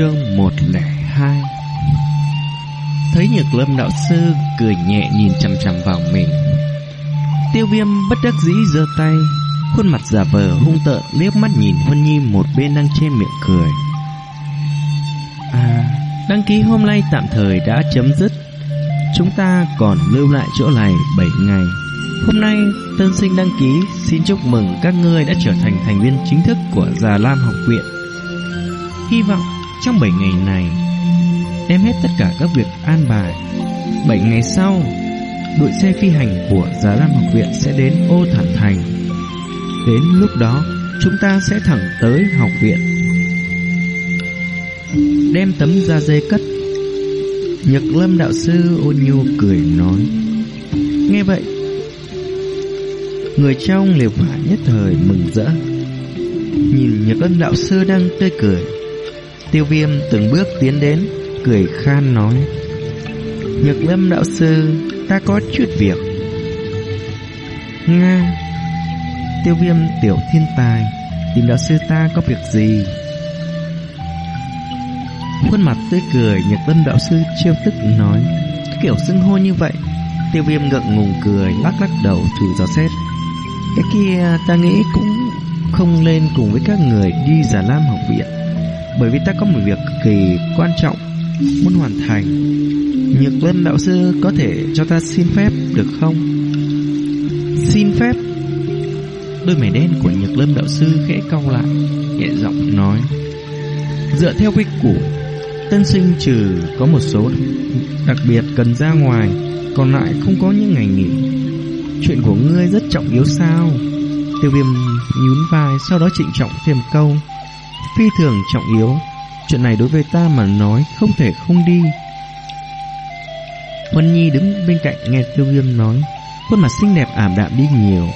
chương 102 Thấy nhược lâm đạo sư cười nhẹ nhìn chằm chằm vào mình. Tiêu viêm bất đắc dĩ giơ tay Khuôn mặt giả vờ hung tợn liếc mắt nhìn Huân Nhi một bên đang trên miệng cười. À, đăng ký hôm nay tạm thời đã chấm dứt. Chúng ta còn lưu lại chỗ này 7 ngày. Hôm nay tân sinh đăng ký Xin chúc mừng các ngươi đã trở thành thành viên chính thức của Già Lam học viện. Hy vọng trong 7 ngày này, Đem hết tất cả các việc an bài. 7 ngày sau, Đội xe phi hành của Già Lam học viện sẽ đến ô thản thành. Đến lúc đó, Chúng ta sẽ thẳng tới học viện. Đem tấm da dê cất. Nhật lâm đạo sư ôn nhu cười nói, Nghe vậy, Người trong liều vả nhất thời mừng rỡ. Nhìn Nhật lâm đạo sư đang tươi cười. Tiêu viêm từng bước tiến đến, Cười khan nói. Nhật lâm đạo sư, Ta có chút việc. Nga, Tiêu viêm tiểu thiên tài, Tìm đạo sư ta có việc gì? Khuôn mặt tươi cười Nhật lâm đạo sư trêu tức nói. Kiểu xưng hô như vậy, Tiêu viêm ngượng ngùng cười, Lắc lắc đầu thử dò xét. Cái kia, ta nghĩ cũng Không lên cùng với các người đi giả lam học viện. Bởi vì ta có một việc cực kỳ quan trọng Muốn hoàn thành. Nhược lâm đạo sư có thể cho ta xin phép được không? Xin phép. Đôi mày đen của nhược lâm đạo sư khẽ cau lại Nhẹ giọng nói. Dựa theo quy củ Tân sinh trừ có một số đặc biệt cần ra ngoài Còn lại không có những ngày nghỉ. Chuyện của ngươi rất trọng yếu sao? Tiêu viêm nhún vai Sau đó trịnh trọng thêm câu Phi thường trọng yếu. Chuyện này đối với ta mà nói không thể không đi. Huân Nhi đứng bên cạnh nghe tiêu viêm nói. Khuôn mặt xinh đẹp ảm đạm đi nhiều.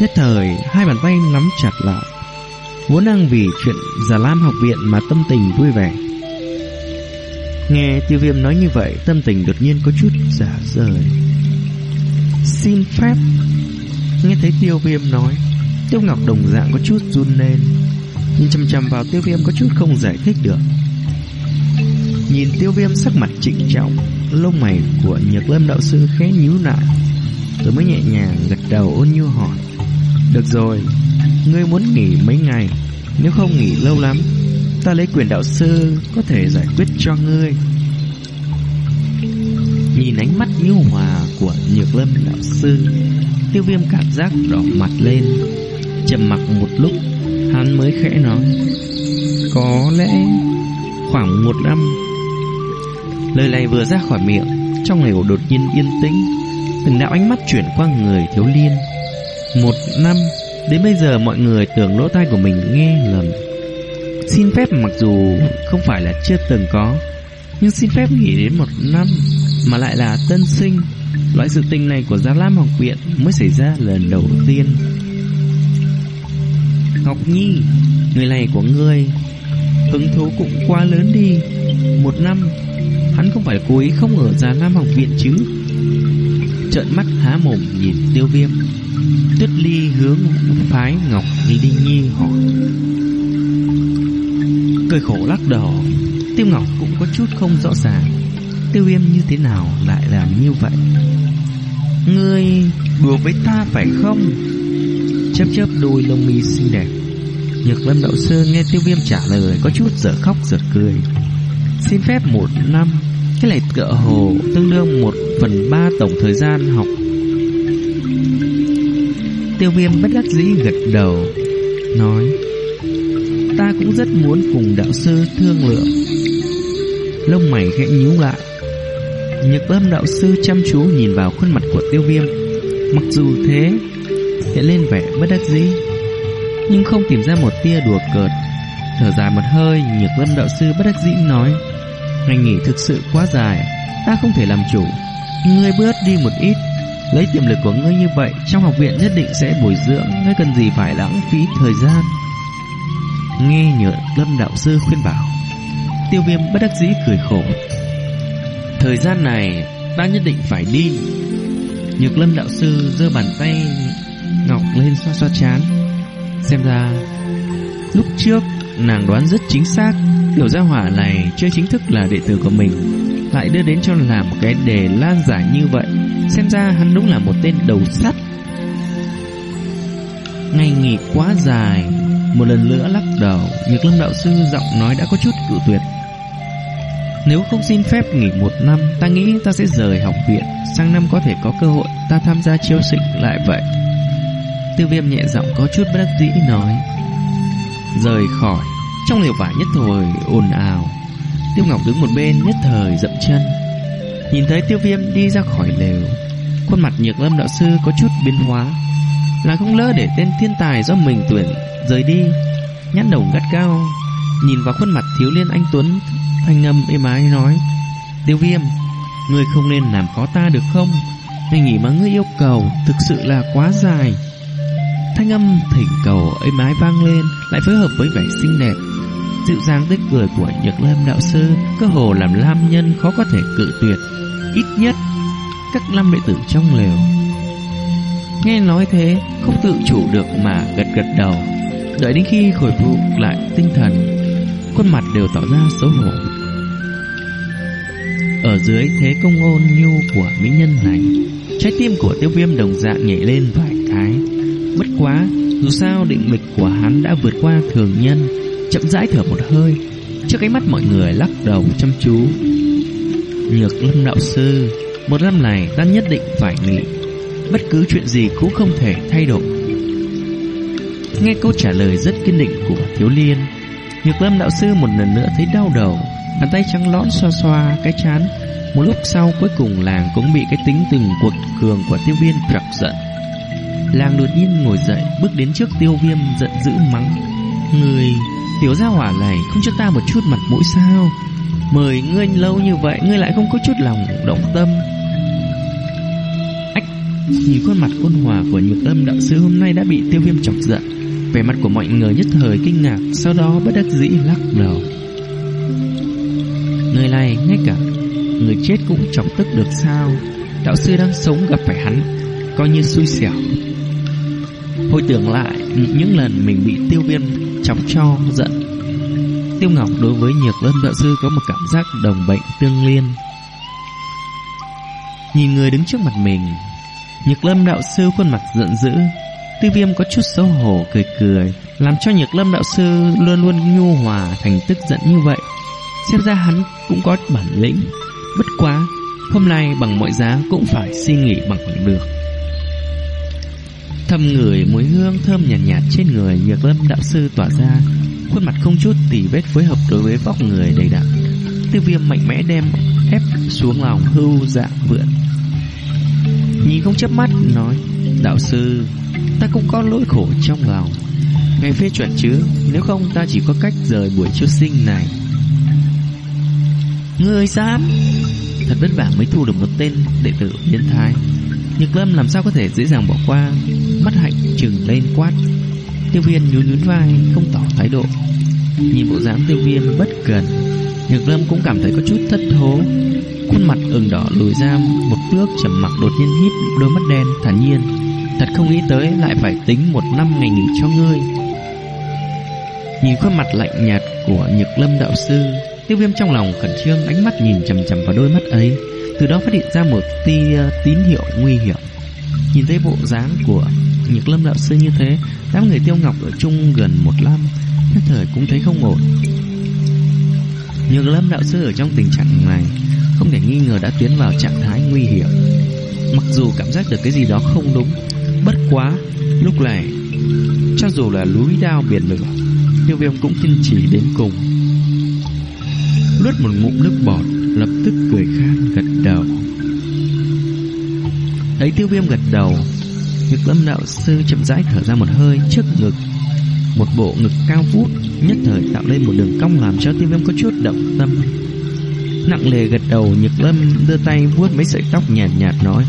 Nhất thời, hai bàn tay nắm chặt lại. Vốn đang vì chuyện Già Lam học viện mà tâm tình vui vẻ. Nghe tiêu viêm nói như vậy, Tâm tình đột nhiên có chút giả rời. Xin phép. Nghe thấy tiêu viêm nói, Tiêu Ngọc đồng dạng có chút run lên. Nhìn chăm chăm vào tiêu viêm có chút không giải thích được. Nhìn tiêu viêm sắc mặt trịnh trọng, Lông mày của nhược lâm đạo sư khẽ nhíu lại. Rồi mới nhẹ nhàng gật đầu ôn nhu hỏi, Được rồi, Ngươi muốn nghỉ mấy ngày? Nếu không nghỉ lâu lắm, Ta lấy quyền đạo sư Có thể giải quyết cho ngươi. Nhìn ánh mắt nhu hòa Của nhược lâm đạo sư, Tiêu viêm cảm giác đỏ mặt lên, trầm mặc một lúc Hắn mới khẽ nói, Có lẽ Khoảng một năm. Lời này vừa ra khỏi miệng, Trong lều đột nhiên yên tĩnh, Từng đạo ánh mắt chuyển qua người thiếu liên Một năm, Đến bây giờ mọi người tưởng lỗ tai của mình nghe lầm. Xin phép mặc dù không phải là chưa từng có, Nhưng xin phép nghỉ đến một năm Mà lại là tân sinh. Loại sự tình này của Gia Lam học viện Mới xảy ra lần đầu tiên. Ngọc Nhi, Người này của ngươi. Hứng thú cũng quá lớn đi. Một năm, Hắn không phải cố ý không ở Già Nam học viện chứ? Trợn mắt há mồm nhìn tiêu viêm. Tuyết ly hướng phái Ngọc Nhi Đinh Nhi hỏi. Cười khổ lắc đầu. Tiêu Ngọc cũng có chút không rõ ràng. Tiêu viêm như thế nào lại làm như vậy? Ngươi đùa với ta phải không? Chớp chớp đôi lông mi xinh đẹp. Nhược lâm đậu sư nghe tiêu viêm trả lời, Có chút dở khóc dở cười. Xin phép một năm Cái này cỡ hồ tương đương một phần ba tổng thời gian học. Tiêu viêm bất đắc dĩ gật đầu, Nói, Ta cũng rất muốn cùng đạo sư thương lượng. Lông mày khẽ nhíu lại. Nhược lâm đạo sư chăm chú nhìn vào khuôn mặt của tiêu viêm. Mặc dù thế Hiện lên vẻ bất đắc dĩ. Nhưng không tìm ra một tia đùa cợt. Thở dài một hơi, Nhược lâm đạo sư bất đắc dĩ nói, Ngày nghỉ thực sự quá dài, Ta không thể làm chủ. Ngươi bớt đi một ít, Lấy tiềm lực của ngươi như vậy, Trong học viện nhất định sẽ bồi dưỡng, Ngươi cần gì phải lãng phí thời gian? Nghe nhược lâm đạo sư khuyên bảo, Tiêu viêm bất đắc dĩ cười khổ, Thời gian này Ta nhất định phải đi. Nhược lâm đạo sư giơ bàn tay Ngọc lên xoa xoa chán. Xem ra, Lúc trước, nàng đoán rất chính xác, Tiểu gia hỏa này chưa chính thức là đệ tử của mình, Lại đưa đến cho làm một cái đề lan giải như vậy, Xem ra hắn đúng là một tên đầu sắt. Ngày nghỉ quá dài, Một lần nữa lắc đầu, Nhược lâm đạo sư giọng nói đã có chút cự tuyệt. Nếu không xin phép nghỉ một năm, Ta nghĩ ta sẽ rời học viện, Sang năm có thể có cơ hội, Ta tham gia chiêu sinh lại vậy. Tiêu viêm nhẹ giọng có chút bất đắc dĩ nói. Rời khỏi, Trong liều vải nhất thời ồn ào. Tiêu Ngọc đứng một bên nhất thời dậm chân. Nhìn thấy tiêu viêm đi ra khỏi lều, Khuôn mặt nhược lâm đạo sư có chút biến hóa. Là không lỡ để tên thiên tài do mình tuyển Rời đi Nhát đồng gắt cao Nhìn vào khuôn mặt thiếu liên anh Tuấn, Thanh âm êm ái nói, Tiêu viêm, Ngươi không nên làm khó ta được không? Ngày nghỉ mà ngươi yêu cầu Thực sự là quá dài. Thanh âm thỉnh cầu êm ái vang lên, Lại phối hợp với vẻ xinh đẹp, Dịu dàng tươi cười của Nhược Lâm đạo sư, Cơ hồ làm Lam Nhân khó có thể cự tuyệt. Ít nhất, Các năm đệ tử trong lều Nghe nói thế, Không tự chủ được mà gật gật đầu. Đợi đến khi khôi phục lại tinh thần, Khuôn mặt đều tỏ ra xấu hổ. Ở dưới thế công ôn nhu của mỹ nhân này, Trái tim của tiêu viêm đồng dạng nhảy lên vài Bất quá, Dù sao định lực của hắn đã vượt qua thường nhân, Chậm rãi thở một hơi, Trước cái mắt mọi người lắc đầu chăm chú. Nhược lâm đạo sư, Một năm này ta nhất định phải nghỉ. Bất cứ chuyện gì cũng không thể thay đổi. Nghe câu trả lời rất kiên định của Thiếu Liên, Nhược lâm đạo sư một lần nữa thấy đau đầu, Bàn tay trắng lõn xoa xoa cái chán. Một lúc sau cuối cùng làng cũng bị cái tính từng cuột cường của tiêu viên chọc giận. Làng đột nhiên ngồi dậy, Bước đến trước tiêu viêm giận dữ mắng. Người, tiểu gia hỏa này, Không cho ta một chút mặt mũi sao? Mời ngươi lâu như vậy, Ngươi lại không có chút lòng động tâm. Ách, Nhìn khuôn mặt ôn hòa của nhược âm đạo sư Hôm nay đã bị tiêu viêm chọc giận. Vẻ mặt của mọi người nhất thời kinh ngạc, Sau đó bất đắc dĩ lắc đầu. Người này ngay cả Người chết cũng chọc tức được sao? Đạo sư đang sống gặp phải hắn. Coi như xui xẻo. Hồi tưởng lại, những lần mình bị tiêu viêm chọc cho giận. Tiêu Ngọc đối với Nhược Lâm đạo sư có một cảm giác đồng bệnh tương liên. Nhìn người đứng trước mặt mình, Nhược Lâm đạo sư khuôn mặt giận dữ, Tiêu viêm có chút xấu hổ, cười cười, Làm cho Nhược Lâm đạo sư luôn luôn nhu hòa thành tức giận như vậy. Xem ra hắn cũng có bản lĩnh, Bất quá Hôm nay bằng mọi giá cũng phải xin nghỉ bằng được Thầm người mùi hương thơm nhàn nhạt, nhạt trên người Nhược Lâm đạo sư tỏa ra, khuôn mặt không chút tỉ vết phối hợp đối với vóc người đầy đặn. Tiêu Viêm mạnh mẽ đem ép xuống lòng hưu dạ vượn. Nhìn không chớp mắt nói, đạo sư, ta cũng có lỗi khổ trong lòng. Ngài phê chuẩn chứ, nếu không ta chỉ có cách rời buổi chiêu sinh này. Ngươi dám? Thật vất vả mới thu được một tên đệ tử biến thái Nhược lâm làm sao có thể dễ dàng bỏ qua Mắt hạnh trừng lên quát. Tiêu viêm nhún nhún vai Không tỏ thái độ. Nhìn bộ dáng tiêu viêm bất cần Nhược lâm cũng cảm thấy có chút thất thố. Khuôn mặt ửng đỏ lùi ra Một bước trầm mặc đột nhiên híp Đôi mắt đen thản nhiên. Thật không nghĩ tới lại phải tính một năm ngày nghỉ cho ngươi. Nhìn khuôn mặt lạnh nhạt của Nhược Lâm đạo sư, Tiêu Viêm trong lòng khẩn trương ánh mắt nhìn chầm chầm vào đôi mắt ấy, từ đó phát hiện ra một tia tín hiệu nguy hiểm. Nhìn thấy bộ dáng của Nhược Lâm đạo sư như thế, đám người Tiêu Ngọc ở chung gần một năm, nhất thời cũng thấy không ổn. Nhược Lâm đạo sư ở trong tình trạng này, không thể nghi ngờ đã tiến vào trạng thái nguy hiểm. Mặc dù cảm giác được cái gì đó không đúng, bất quá lúc này cho dù là núi đao biển lửa, Tiêu Viêm cũng kiên trì đến cùng. Luốt một ngụm nước bọt, lập tức cười khan gật đầu. Thấy tiêu viêm gật đầu Nhược lâm đạo sư chậm rãi thở ra một hơi, trước ngực, Một bộ ngực cao vút, Nhất thời tạo lên một đường cong Làm cho tiêu viêm có chút động tâm. Nặng lề gật đầu, Nhược lâm đưa tay vuốt mấy sợi tóc nhạt nhạt nói,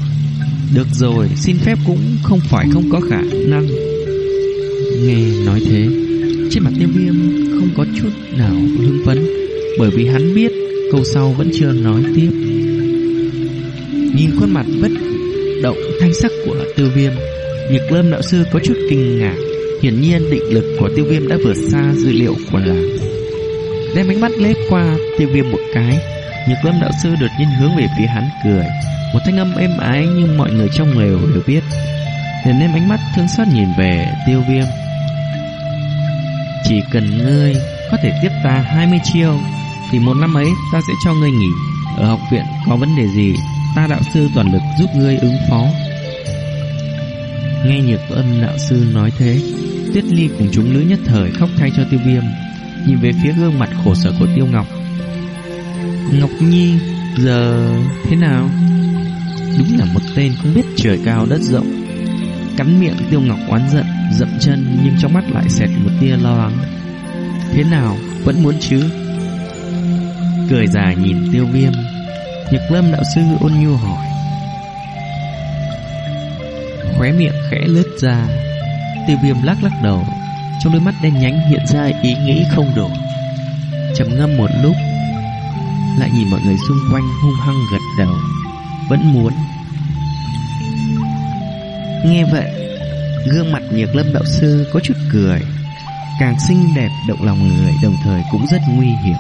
Được rồi, Xin phép cũng không phải không có khả năng. Nghe nói thế, Trên mặt tiêu viêm không có chút nào hưng phấn, Bởi vì hắn biết Câu sau vẫn chưa nói tiếp. Nhìn khuôn mặt bất động thanh sắc của tiêu viêm. Nhược lâm đạo sư có chút kinh ngạc, Hiển nhiên định lực của tiêu viêm đã vượt xa dữ liệu của làng. Đem ánh mắt lết qua tiêu viêm một cái, Nhược lâm đạo sư đột nhiên hướng về phía hắn cười. Một thanh âm êm ái nhưng mọi người trong lều đều biết. Liền đem ánh mắt thương xót nhìn về tiêu viêm. Chỉ cần ngươi có thể tiếp ta 20 chiêu, Thì một năm ấy ta sẽ cho ngươi nghỉ. Ở học viện có vấn đề gì Ta đạo sư toàn lực giúp ngươi ứng phó. Nghe nhược âm đạo sư nói thế Tuyết ly cùng chúng nữ nhất thời khóc thay cho tiêu viêm, Nhìn về phía gương mặt khổ sở của tiêu ngọc. Ngọc Nhi, Giờ thế nào? Đúng là một tên không biết trời cao đất rộng. Cắn miệng tiêu ngọc oán giận, Dậm chân nhưng trong mắt lại xẹt một tia lo lắng. Thế nào, Vẫn muốn chứ? Cười dài nhìn tiêu viêm. Nhật lâm đạo sư ôn nhu hỏi. Khóe miệng khẽ lướt ra, Tiêu viêm lắc lắc đầu, Trong đôi mắt đen nhánh hiện ra ý nghĩ không đủ trầm ngâm một lúc, Lại nhìn mọi người xung quanh hung hăng gật đầu, Vẫn muốn. Nghe vậy, Gương mặt nhược lâm đạo sư có chút cười, Càng xinh đẹp động lòng người Đồng thời cũng rất nguy hiểm.